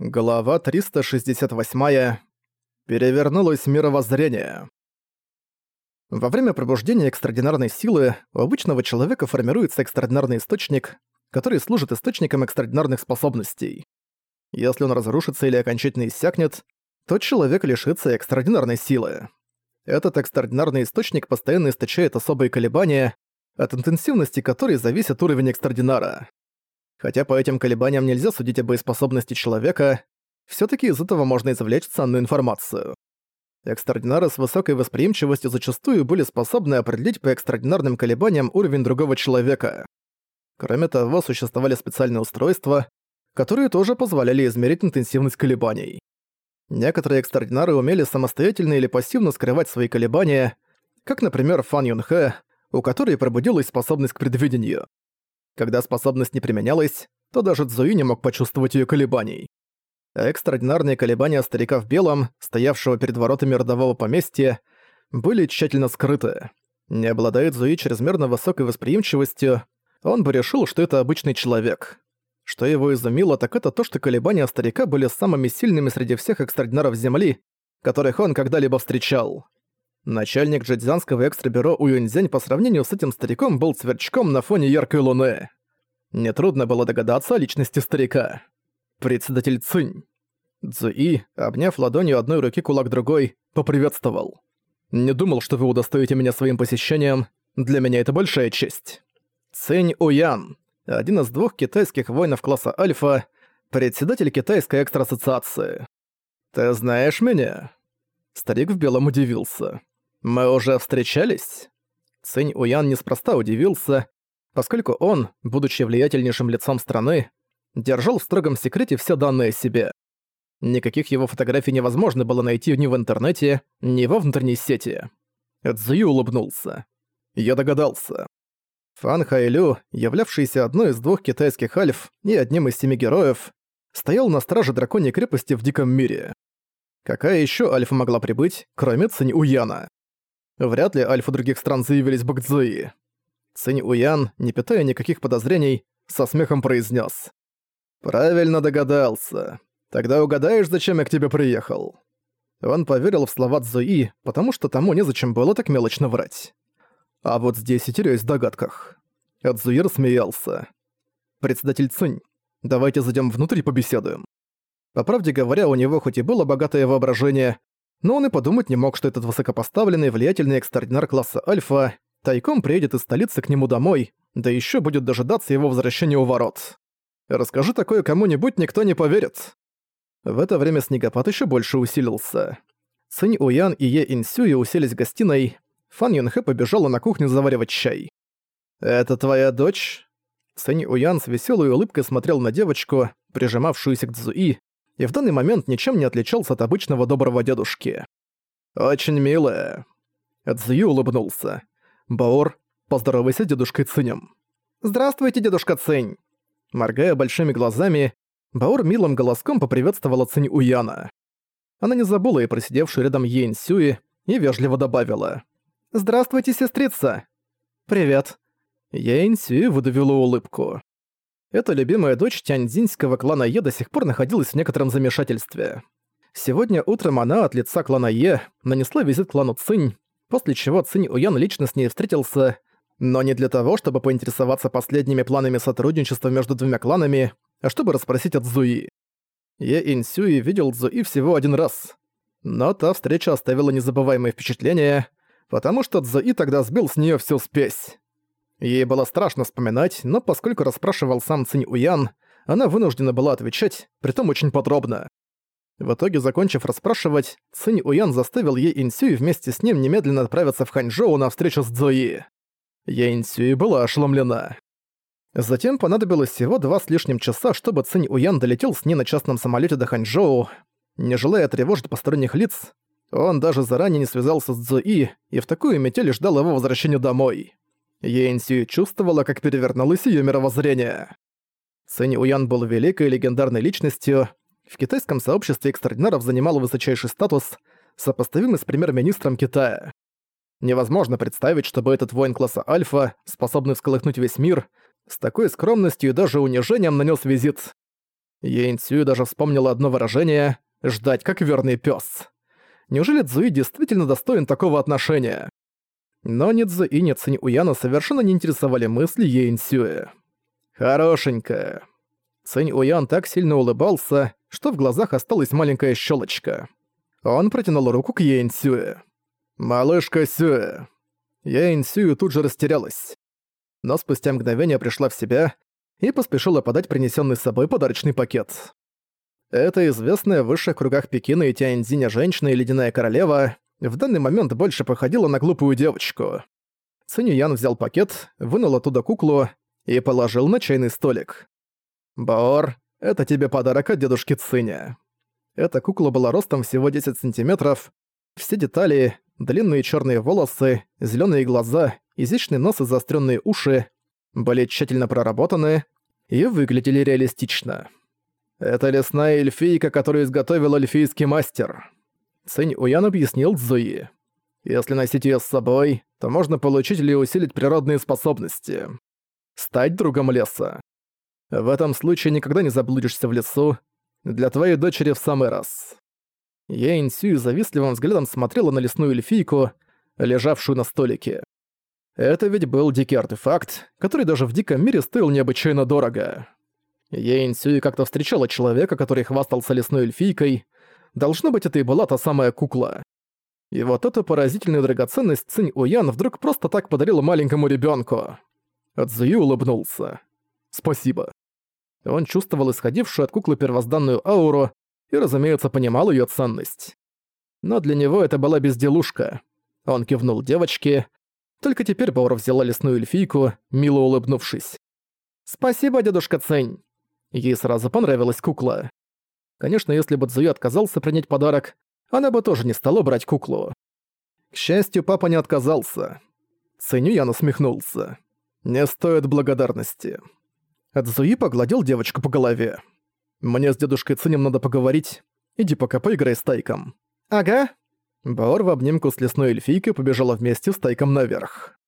Глава 368. Перевернулось мировоззрение. Во время пробуждения экстраординарной силы у обычного человека формируется экстраординарный источник, который служит источником экстраординарных способностей. Если он разрушится или окончательно иссякнет, то человек лишится экстраординарной силы. Этот экстраординарный источник постоянно источает особые колебания, от интенсивности которой зависит уровень экстраординара. Хотя по этим колебаниям нельзя судить о боеспособности человека, все таки из этого можно извлечь ценную информацию. Экстраординары с высокой восприимчивостью зачастую были способны определить по экстраординарным колебаниям уровень другого человека. Кроме того, существовали специальные устройства, которые тоже позволяли измерить интенсивность колебаний. Некоторые экстраординары умели самостоятельно или пассивно скрывать свои колебания, как, например, Фан Юнхэ, у которой пробудилась способность к предвидению. Когда способность не применялась, то даже Цзуи не мог почувствовать ее колебаний. Экстраординарные колебания старика в белом, стоявшего перед воротами родового поместья, были тщательно скрыты. Не обладая Цзуи чрезмерно высокой восприимчивостью, он бы решил, что это обычный человек. Что его изумило, так это то, что колебания старика были самыми сильными среди всех экстраординаров Земли, которых он когда-либо встречал. Начальник джедзянского экстрабюро Уюньцзянь по сравнению с этим стариком был сверчком на фоне яркой луны. Нетрудно было догадаться о личности старика. Председатель Цинь. Цзуи, обняв ладонью одной руки кулак другой, поприветствовал. «Не думал, что вы удостоите меня своим посещением. Для меня это большая честь». Цинь Уян, один из двух китайских воинов класса Альфа, председатель Китайской экстра-ассоциации. «Ты знаешь меня?» Старик в белом удивился. «Мы уже встречались?» Цинь Уян неспроста удивился, поскольку он, будучи влиятельнейшим лицом страны, держал в строгом секрете все данные о себе. Никаких его фотографий невозможно было найти ни в интернете, ни во внутренней сети. Цзю улыбнулся. Я догадался. Фан Хайлю, являвшийся одной из двух китайских альф и одним из семи героев, стоял на страже драконьей крепости в Диком мире. Какая еще альфа могла прибыть, кроме Цинь Уяна? Вряд ли альфа других стран заявились бы к Цзуи. Цинь Уян, не питая никаких подозрений, со смехом произнес: «Правильно догадался. Тогда угадаешь, зачем я к тебе приехал?» Он поверил в слова Цзуи, потому что тому незачем было так мелочно врать. А вот здесь и теряюсь в догадках. Цзуи рассмеялся. «Председатель Цинь, давайте зайдем внутрь и побеседуем». По правде говоря, у него хоть и было богатое воображение, но он и подумать не мог, что этот высокопоставленный, влиятельный экстраординар класса Альфа тайком приедет из столицы к нему домой, да еще будет дожидаться его возвращения у ворот. Расскажи такое кому-нибудь, никто не поверит. В это время снегопад еще больше усилился. Цинь Уян и Е Инсюи уселись в гостиной, Фан Юнхэ побежала на кухню заваривать чай. «Это твоя дочь?» Цинь Уян с веселой улыбкой смотрел на девочку, прижимавшуюся к Цзуи, и в данный момент ничем не отличался от обычного доброго дедушки. «Очень милая». Цзюи улыбнулся. «Баор, поздоровайся дедушкой Цинем». «Здравствуйте, дедушка Цинь!» Моргая большими глазами, Баор милым голоском поприветствовала Цинь Уяна. Она не забыла и просидевшую рядом Йен Сюи и вежливо добавила. «Здравствуйте, сестрица!» «Привет!» Йен Сюи выдавила улыбку. Эта любимая дочь тяньцзиньского клана Е до сих пор находилась в некотором замешательстве. Сегодня утром она от лица клана Е нанесла визит клану Цинь, после чего Цинь Уян лично с ней встретился, но не для того, чтобы поинтересоваться последними планами сотрудничества между двумя кланами, а чтобы расспросить от Зуи. Е Инсюи видел Зуи всего один раз. Но та встреча оставила незабываемое впечатление, потому что Цзуи тогда сбил с нее всю спесь. Ей было страшно вспоминать, но поскольку расспрашивал сам Цинь Уян, она вынуждена была отвечать, притом очень подробно. В итоге, закончив расспрашивать, Цинь Уян заставил Е Инсюй вместе с ним немедленно отправиться в Ханчжоу на встречу с Цзуи. Е Инсюй была ошеломлена. Затем понадобилось всего два с лишним часа, чтобы Цинь Уян долетел с ней на частном самолете до Ханчжоу. Не желая тревожить посторонних лиц, он даже заранее не связался с Цзуи и в такую метель ждал его возвращения домой. Йенсию чувствовала, как перевернулось её мировоззрение. Цинь Уян был великой легендарной личностью, в китайском сообществе экстраординаров занимал высочайший статус, сопоставимый с премьер-министром Китая. Невозможно представить, чтобы этот воин класса Альфа, способный всколыхнуть весь мир, с такой скромностью и даже унижением нанес визит. Цюй даже вспомнила одно выражение «ждать как верный пес. Неужели Цзуи действительно достоин такого отношения? Но ни Цзу и ни Цинь Уяна совершенно не интересовали мысли Ейн Сюэ. Хорошенькая. Цинь Уян так сильно улыбался, что в глазах осталась маленькая щелочка. Он протянул руку к Ейн Сюэ. «Малышка Сюэ». Ейн Сюэ тут же растерялась. Но спустя мгновение пришла в себя и поспешила подать принесенный с собой подарочный пакет. Это известная в высших кругах Пекина и Тяньцзиня женщина и ледяная королева в данный момент больше походила на глупую девочку. Цинь Ян взял пакет, вынул оттуда куклу и положил на чайный столик. «Баор, это тебе подарок от дедушки Циня». Эта кукла была ростом всего 10 сантиметров. Все детали, длинные черные волосы, зеленые глаза, изящный нос и заостренные уши были тщательно проработаны и выглядели реалистично. Это лесная эльфийка, которую изготовил эльфийский мастер. Цинь Уян объяснил Цзуи. Если носить ее с собой, то можно получить или усилить природные способности. Стать другом леса. В этом случае никогда не заблудишься в лесу. Для твоей дочери в самый раз. Ейн Сюй завистливым взглядом смотрела на лесную эльфийку, лежавшую на столике. Это ведь был дикий артефакт, который даже в диком мире стоил необычайно дорого. Ейн Сюй как-то встречала человека, который хвастался лесной эльфийкой. Должно быть, это и была та самая кукла. И вот эту поразительную драгоценность Цинь Уян вдруг просто так подарила маленькому ребенку. Цзуи улыбнулся. «Спасибо». Он чувствовал исходившую от куклы первозданную ауру и, разумеется, понимал ее ценность. Но для него это была безделушка. Он кивнул девочке. Только теперь Баура взяла лесную эльфийку, мило улыбнувшись. «Спасибо, дедушка Цень. Ей сразу понравилась кукла. Конечно, если бы Цзуи отказался принять подарок, она бы тоже не стала брать куклу. К счастью, папа не отказался. Ценю я насмехнулся. Не стоит благодарности. Цзуи погладил девочку по голове. «Мне с дедушкой Цинем надо поговорить. Иди пока поиграй с Тайком». «Ага». Баор в обнимку с лесной эльфийкой побежала вместе с Тайком наверх.